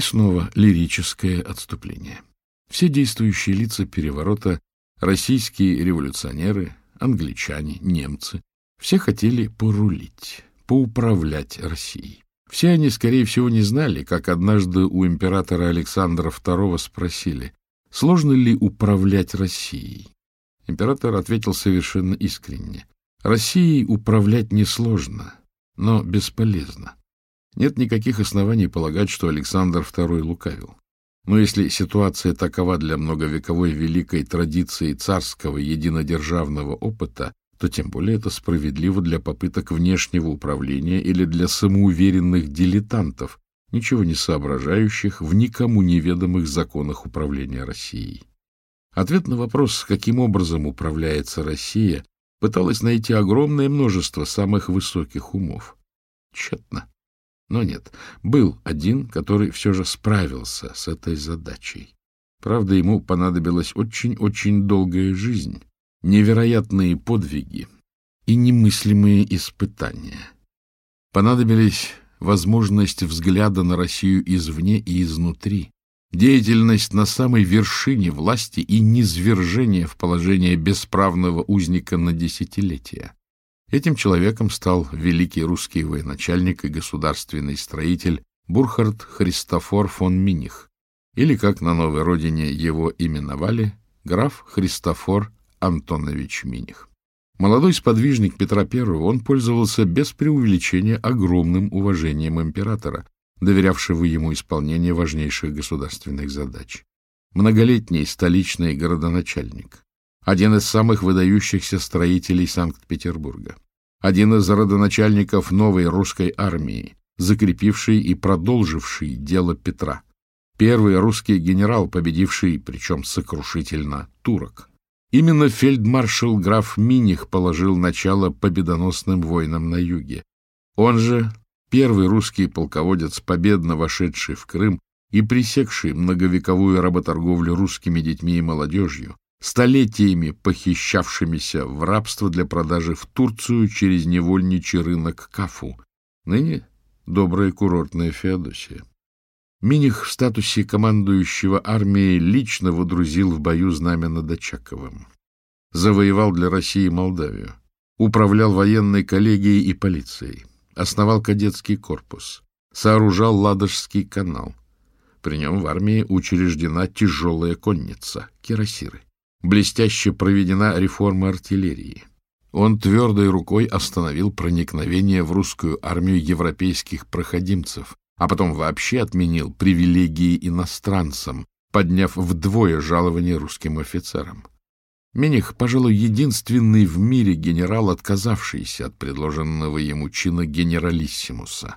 И снова лирическое отступление. Все действующие лица переворота — российские революционеры, англичане, немцы — все хотели порулить, поуправлять Россией. Все они, скорее всего, не знали, как однажды у императора Александра II спросили, сложно ли управлять Россией. Император ответил совершенно искренне. Россией управлять несложно, но бесполезно. Нет никаких оснований полагать, что Александр II лукавил. Но если ситуация такова для многовековой великой традиции царского единодержавного опыта, то тем более это справедливо для попыток внешнего управления или для самоуверенных дилетантов, ничего не соображающих в никому неведомых законах управления Россией. Ответ на вопрос, каким образом управляется Россия, пыталось найти огромное множество самых высоких умов. Тщетно. Но нет, был один, который все же справился с этой задачей. Правда, ему понадобилась очень-очень долгая жизнь, невероятные подвиги и немыслимые испытания. Понадобились возможность взгляда на Россию извне и изнутри, деятельность на самой вершине власти и низвержение в положение бесправного узника на десятилетия. Этим человеком стал великий русский военачальник и государственный строитель Бурхард Христофор фон Миних, или, как на новой родине его именовали, граф Христофор Антонович Миних. Молодой сподвижник Петра I, он пользовался без преувеличения огромным уважением императора, доверявшего ему исполнение важнейших государственных задач. Многолетний столичный городоначальник, один из самых выдающихся строителей Санкт-Петербурга, один из родоначальников новой русской армии, закрепивший и продолживший дело Петра, первый русский генерал, победивший, причем сокрушительно, турок. Именно фельдмаршал граф Миних положил начало победоносным войнам на юге. Он же первый русский полководец, победно вошедший в Крым и пресекший многовековую работорговлю русскими детьми и молодежью, столетиями похищавшимися в рабство для продажи в Турцию через невольничий рынок Кафу, ныне добрая курортная Феодосия. Миних в статусе командующего армией лично водрузил в бою знамя над Очаковым. Завоевал для России Молдавию. Управлял военной коллегией и полицией. Основал кадетский корпус. Сооружал Ладожский канал. При нем в армии учреждена тяжелая конница — кирасиры блестяще проведена реформа артиллерии. Он твердой рукой остановил проникновение в русскую армию европейских проходимцев, а потом вообще отменил привилегии иностранцам, подняв вдвое жалование русским офицерам. Мених, пожалуй, единственный в мире генерал, отказавшийся от предложенного ему чина генералиссимуса.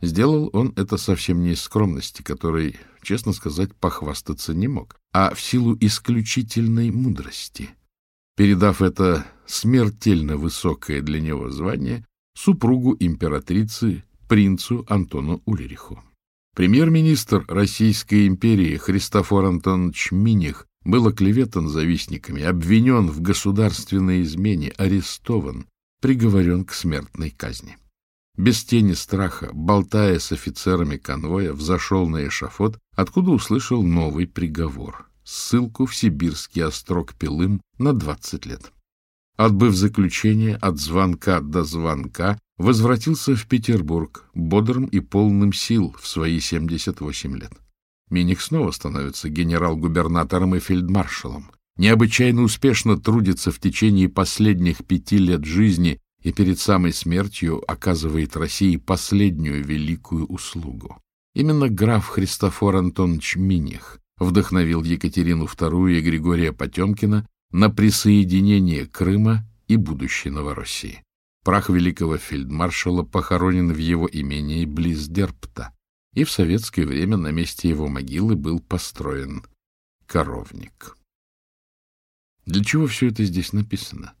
Сделал он это совсем не из скромности, которой, честно сказать, похвастаться не мог, а в силу исключительной мудрости. Передав это смертельно высокое для него звание супругу императрицы, принцу Антону Ульриху. Премьер-министр Российской империи Христофор Антонович Миних был оклеветан завистниками, обвинен в государственной измене, арестован, приговорен к смертной казни. Без тени страха, болтая с офицерами конвоя, взошел на эшафот, откуда услышал новый приговор — ссылку в сибирский острог Пилым на 20 лет. Отбыв заключение от звонка до звонка, возвратился в Петербург бодрым и полным сил в свои 78 лет. Миних снова становится генерал-губернатором и фельдмаршалом. Необычайно успешно трудится в течение последних пяти лет жизни и перед самой смертью оказывает России последнюю великую услугу. Именно граф Христофор Антонович Миних вдохновил Екатерину II и Григория Потемкина на присоединение Крыма и будущей Новороссии. Прах великого фельдмаршала похоронен в его имении близ Дерпта, и в советское время на месте его могилы был построен коровник. Для чего все это здесь написано?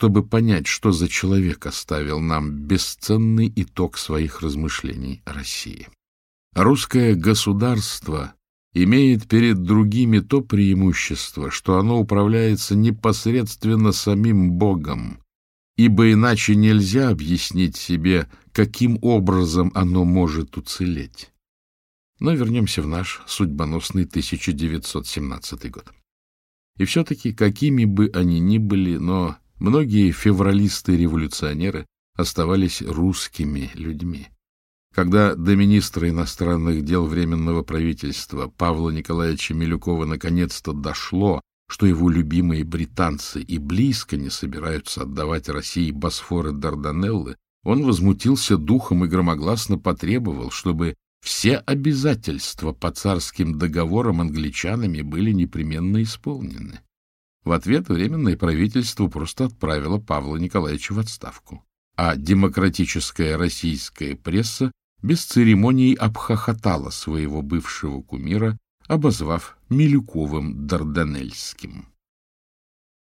чтобы понять, что за человек оставил нам бесценный итог своих размышлений о России. Русское государство имеет перед другими то преимущество, что оно управляется непосредственно самим Богом, ибо иначе нельзя объяснить себе, каким образом оно может уцелеть. Но вернемся в наш судьбоносный 1917 год. И все-таки, какими бы они ни были, но Многие февралисты-революционеры оставались русскими людьми. Когда до министра иностранных дел Временного правительства Павла Николаевича Милюкова наконец-то дошло, что его любимые британцы и близко не собираются отдавать России Босфор и Дарданеллы, он возмутился духом и громогласно потребовал, чтобы все обязательства по царским договорам англичанами были непременно исполнены. В ответ Временное правительство просто отправило Павла Николаевича в отставку. А демократическая российская пресса без церемоний обхохотала своего бывшего кумира, обозвав Милюковым Дарданельским.